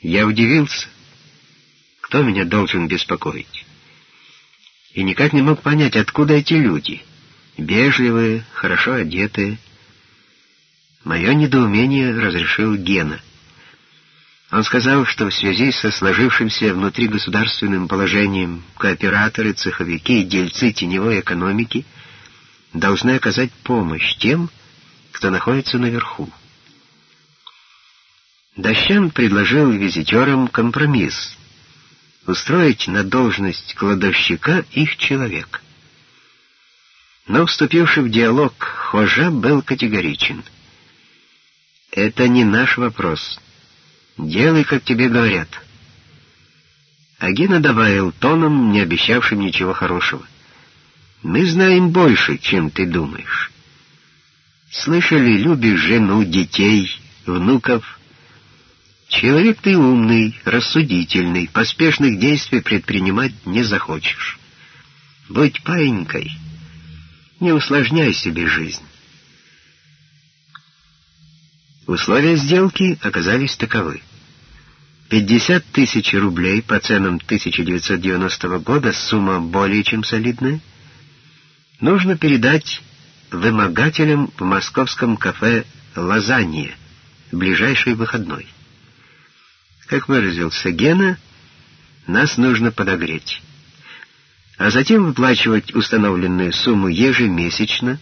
Я удивился. Кто меня должен беспокоить? И никак не мог понять, откуда эти люди. Бежливые, хорошо одетые. Мое недоумение разрешил Гена. Он сказал, что в связи со сложившимся внутригосударственным положением кооператоры, цеховики и дельцы теневой экономики должны оказать помощь тем, кто находится наверху. Дощан предложил визитерам компромисс — устроить на должность кладовщика их человек. Но, вступивший в диалог, Хожа был категоричен. «Это не наш вопрос. Делай, как тебе говорят». Агина добавил тоном, не обещавшим ничего хорошего. «Мы знаем больше, чем ты думаешь. Слышали, любишь жену, детей, внуков». Человек ты умный, рассудительный, поспешных действий предпринимать не захочешь. Будь паинькой, не усложняй себе жизнь. Условия сделки оказались таковы. 50 тысяч рублей по ценам 1990 года, сумма более чем солидная, нужно передать вымогателям в московском кафе «Лазанье» в ближайший выходной. Как выразился Гена, нас нужно подогреть. А затем выплачивать установленную сумму ежемесячно.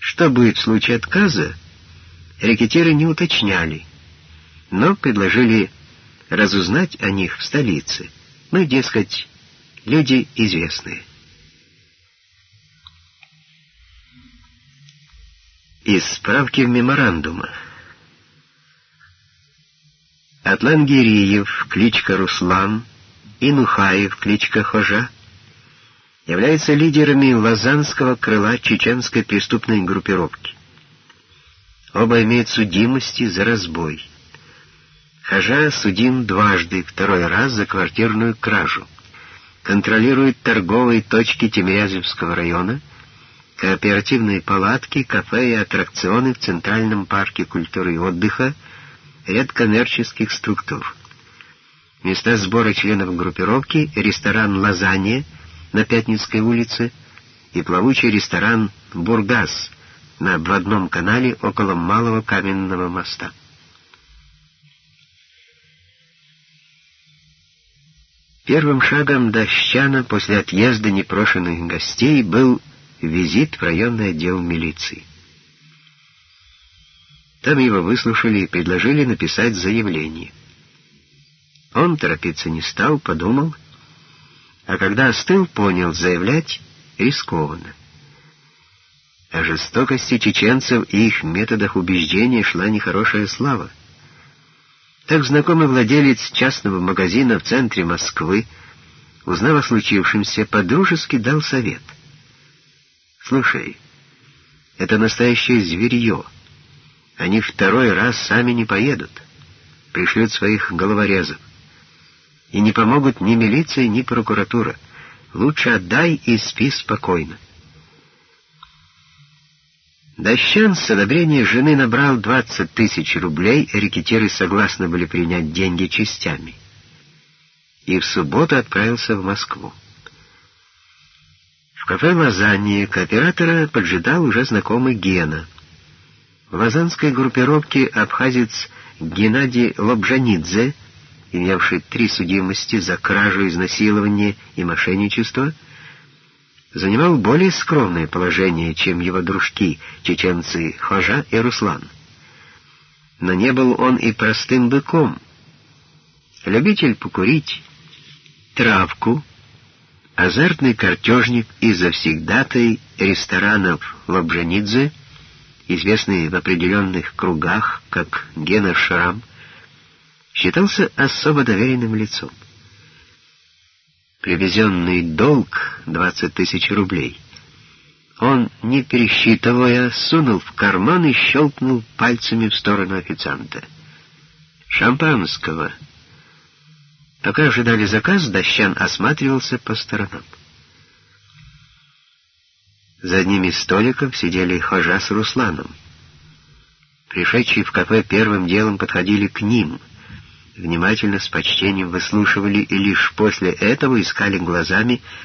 Что будет в случае отказа, рекетиры не уточняли, но предложили разузнать о них в столице. Мы, дескать, люди известные. Из справки в Атлангириев, кличка Руслан, и Нухаев, кличка Хожа, являются лидерами лазанского крыла чеченской преступной группировки. Оба имеют судимости за разбой. Хожа судим дважды, второй раз за квартирную кражу. Контролирует торговые точки Тимирязевского района, кооперативные палатки, кафе и аттракционы в Центральном парке культуры и отдыха, ряд коммерческих структур. Места сбора членов группировки — ресторан «Лазанье» на Пятницкой улице и плавучий ресторан «Бургас» на обводном канале около Малого каменного моста. Первым шагом Дощана после отъезда непрошенных гостей был визит в районный отдел милиции. Там его выслушали и предложили написать заявление. Он торопиться не стал, подумал, а когда остыл, понял, заявлять рискованно. О жестокости чеченцев и их методах убеждения шла нехорошая слава. Так знакомый владелец частного магазина в центре Москвы, узнав о случившемся, подружески дал совет. «Слушай, это настоящее зверье». Они второй раз сами не поедут, пришлют своих головорезов. И не помогут ни милиция, ни прокуратура. Лучше отдай и спи спокойно. Дощан с одобрения жены набрал 20 тысяч рублей, рекетиры согласны были принять деньги частями. И в субботу отправился в Москву. В кафе «Лазанье» кооператора поджидал уже знакомый Гена — в лазанской группировке абхазец Геннадий Лобжанидзе, имевший три судимости за кражу, изнасилование и мошенничество, занимал более скромное положение, чем его дружки, чеченцы Хожа и Руслан. Но не был он и простым быком. Любитель покурить, травку, азартный картежник и завсегдатай ресторанов Лобжанидзе — известный в определенных кругах как Гена Шрам, считался особо доверенным лицом. Привезенный долг — 20 тысяч рублей. Он, не пересчитывая, сунул в карман и щелкнул пальцами в сторону официанта. «Шампанского». Пока ожидали заказ, Дощан осматривался по сторонам. За одним из столиков сидели Хожа с Русланом. Пришедшие в кафе первым делом подходили к ним. внимательно, с почтением выслушивали и лишь после этого искали глазами